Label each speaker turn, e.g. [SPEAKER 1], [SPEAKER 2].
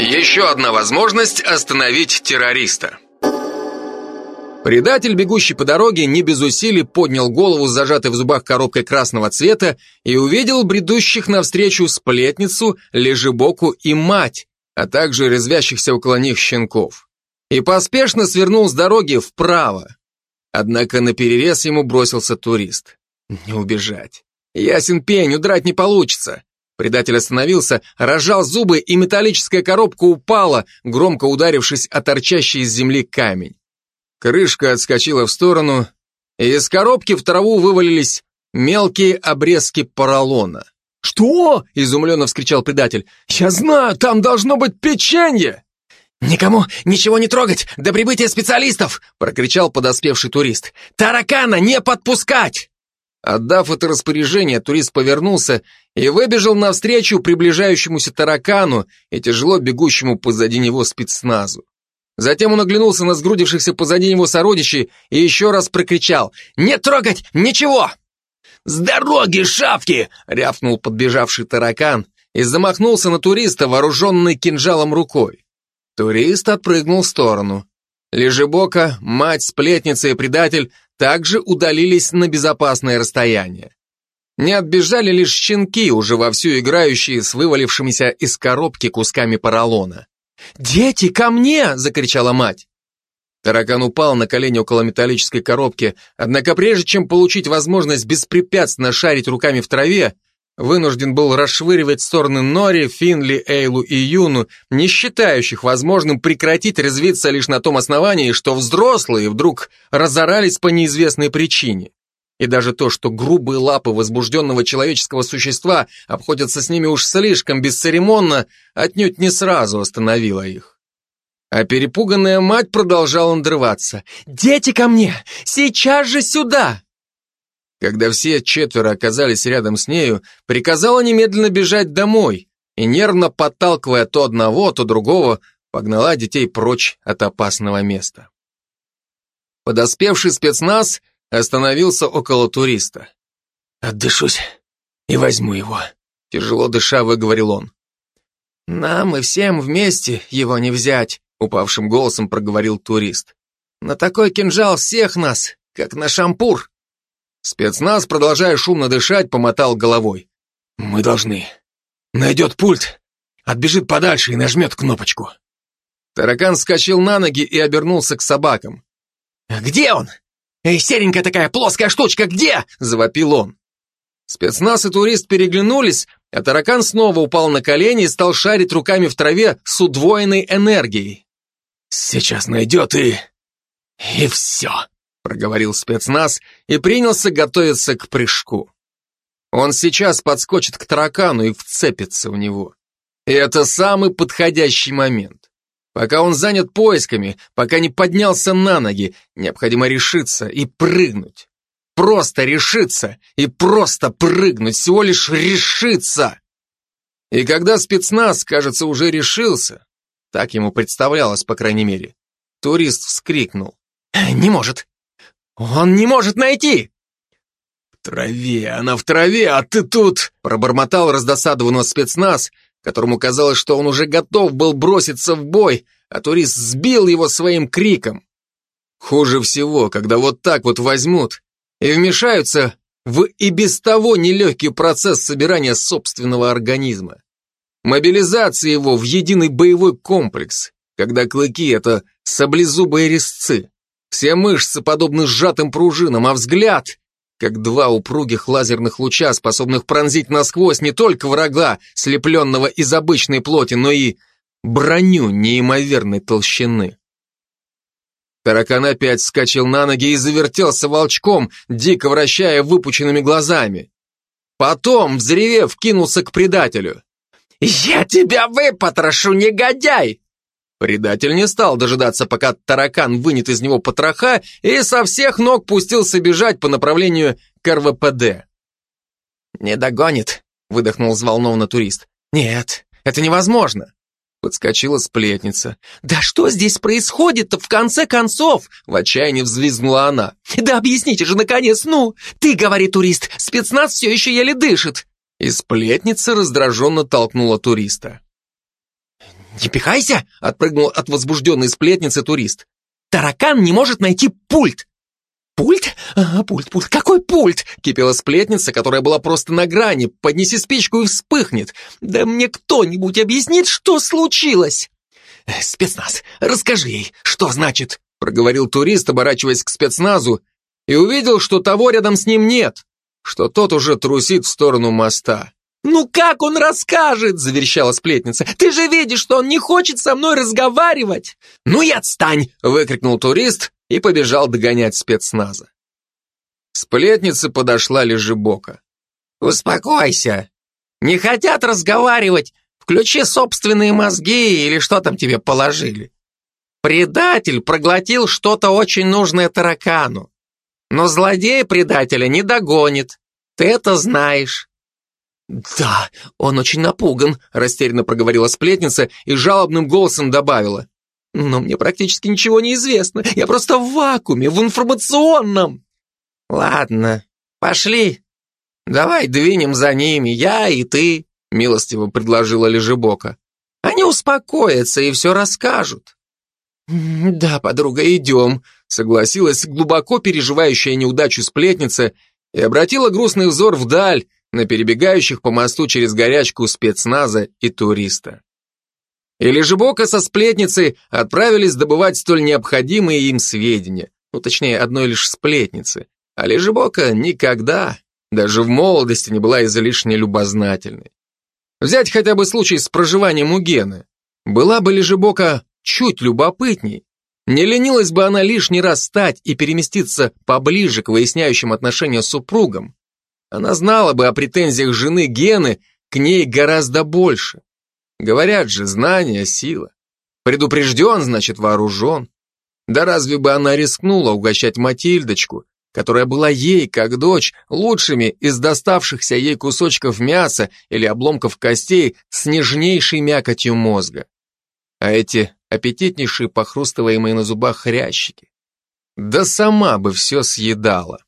[SPEAKER 1] Еще одна возможность остановить террориста. Предатель, бегущий по дороге, не без усилий поднял голову с зажатой в зубах коробкой красного цвета и увидел бредущих навстречу сплетницу, лежебоку и мать, а также резвящихся около них щенков. И поспешно свернул с дороги вправо. Однако на перерез ему бросился турист. Не убежать. Ясен пень, удрать не получится. Предатель остановился, разжал зубы, и металлическая коробка упала, громко ударившись о торчащий из земли камень. Крышка отскочила в сторону, и из коробки в траву вывалились мелкие обрезки поролона.
[SPEAKER 2] «Что?» – изумленно вскричал предатель. «Я знаю, там должно быть печенье!»
[SPEAKER 3] «Никому ничего не трогать до прибытия специалистов!» – прокричал подоспевший турист. «Таракана не подпускать!»
[SPEAKER 1] Отдав это распоряжение, турист повернулся и выбежал навстречу приближающемуся таракану и тяжело бегущему позади него спецназу. Затем он оглянулся на сгрудившихся позади него сородичей и еще раз прокричал «Не трогать! Ничего!»
[SPEAKER 3] «С дороги, шавки!» — рявкнул подбежавший таракан и замахнулся на туриста, вооруженный кинжалом рукой.
[SPEAKER 1] Турист отпрыгнул в сторону. Лежебока, мать, сплетница и предатель также удалились на безопасное расстояние. Не отбежали лишь щенки, уже вовсю играющие с вывалившимися из коробки кусками поролона.
[SPEAKER 2] «Дети, ко мне!» – закричала мать.
[SPEAKER 1] Таракан упал на колени около металлической коробки, однако прежде чем получить возможность беспрепятственно шарить руками в траве, вынужден был расшвыривать стороны Нори, Финли, Эйлу и Юну, не считающих возможным прекратить резвиться лишь на том основании, что взрослые вдруг разорались по неизвестной причине. И даже то, что грубые лапы возбужденного человеческого существа обходятся с ними уж слишком бесцеремонно, отнюдь не сразу остановило их. А перепуганная мать продолжала надрываться.
[SPEAKER 2] «Дети ко мне! Сейчас же сюда!»
[SPEAKER 1] Когда все четверо оказались рядом с нею, приказала немедленно бежать домой и, нервно подталкивая то одного, то другого, погнала детей прочь от опасного места. Подоспевший спецназ остановился около туриста.
[SPEAKER 3] «Отдышусь и возьму его», — тяжело дыша выговорил он.
[SPEAKER 2] «Нам и всем вместе его не взять», — упавшим голосом проговорил турист. «На такой кинжал всех нас, как на шампур».
[SPEAKER 1] Спецназ, продолжая шумно дышать, помотал головой.
[SPEAKER 3] «Мы должны. Найдет пульт, отбежит подальше и нажмет кнопочку».
[SPEAKER 1] Таракан вскочил на ноги и обернулся к собакам.
[SPEAKER 3] «Где он? «Эй, серенькая такая плоская штучка, где?» – завопил он.
[SPEAKER 1] Спецназ и турист переглянулись, а таракан снова упал на колени и стал шарить руками в траве с удвоенной энергией.
[SPEAKER 3] «Сейчас найдет и... и все», — проговорил спецназ и принялся готовиться к прыжку.
[SPEAKER 1] Он сейчас подскочит к таракану и вцепится в него. И это самый подходящий момент. Пока он занят поисками, пока не поднялся на ноги, необходимо решиться и прыгнуть. Просто решиться и просто прыгнуть, всего лишь решиться. И когда спецназ, кажется, уже решился, так ему представлялось, по крайней мере, турист вскрикнул.
[SPEAKER 3] «Не может! Он не может найти!»
[SPEAKER 1] «В траве, она в траве, а ты тут!» пробормотал раздосадованно спецназ, которому казалось, что он уже готов был броситься в бой, а турист сбил его своим криком. Хуже всего, когда вот так вот возьмут и вмешаются в и без того нелегкий процесс собирания собственного организма. Мобилизация его в единый боевой комплекс, когда клыки — это саблезубые резцы, все мышцы подобны сжатым пружинам, а взгляд как два упругих лазерных луча, способных пронзить насквозь не только врага, слепленного из обычной плоти, но и броню неимоверной толщины. Таракан опять вскочил на ноги и завертелся волчком, дико вращая выпученными глазами. Потом, взревев, кинулся к предателю.
[SPEAKER 3] «Я тебя выпотрошу, негодяй!»
[SPEAKER 1] Предатель не стал дожидаться, пока таракан вынет из него потроха и со всех ног пустился бежать по направлению к РВПД.
[SPEAKER 2] «Не догонит», — выдохнул взволнованно турист. «Нет, это невозможно».
[SPEAKER 1] Подскочила сплетница.
[SPEAKER 2] «Да что здесь происходит-то в конце концов?»
[SPEAKER 1] В отчаянии взвизгнула она.
[SPEAKER 2] «Да объясните же, наконец, ну! Ты, говорит турист, спецназ все еще еле дышит!»
[SPEAKER 1] И сплетница раздраженно толкнула туриста.
[SPEAKER 2] «Не пихайся!» — отпрыгнул от возбужденной сплетницы турист. «Таракан не может найти пульт!» «Пульт? Ага, пульт, пульт. Какой пульт?» — кипела сплетница, которая была просто на грани. «Поднеси спичку и вспыхнет. Да мне кто-нибудь объяснит, что случилось?» «Э, «Спецназ, расскажи ей, что значит?» — проговорил турист, оборачиваясь к спецназу, и увидел, что того рядом с ним нет, что тот уже трусит в сторону моста. «Ну как он расскажет?» – заверещала сплетница. «Ты же видишь, что он не хочет со мной разговаривать!» «Ну и отстань!» – выкрикнул турист и побежал догонять спецназа. Сплетница подошла лежебока. «Успокойся! Не хотят разговаривать! Включи собственные мозги или что там тебе положили!» Предатель проглотил что-то очень нужное таракану. Но злодей предателя не догонит. Ты это знаешь. «Да, он очень напуган», — растерянно проговорила сплетница и жалобным голосом добавила. «Но мне практически ничего не известно. Я просто в вакууме, в информационном». «Ладно, пошли. Давай двинем за ними, я и ты», — милостиво предложила Лежебока. «Они успокоятся и все расскажут». «Да, подруга, идем», — согласилась глубоко переживающая неудачу сплетница и обратила грустный взор вдаль, на перебегающих по мосту через горячку спецназа и туриста. Или же Бока со сплетницей отправились добывать столь необходимые им сведения, ну точнее одной лишь сплетницы, а Лежебока никогда, даже в молодости, не была излишне любознательной. Взять хотя бы случай с проживанием у Гены. Была бы Лежебока чуть любопытней, не ленилась бы она лишний раз стать и переместиться поближе к выясняющим отношения с супругом. Она знала бы о претензиях жены Гены к ней гораздо больше. Говорят же, знание – сила. Предупрежден, значит вооружен. Да разве бы она рискнула угощать Матильдочку, которая была ей, как дочь, лучшими из доставшихся ей кусочков мяса или обломков костей с нежнейшей мякотью мозга. А эти аппетитнейшие похрустываемые на зубах хрящики. Да сама бы все съедала.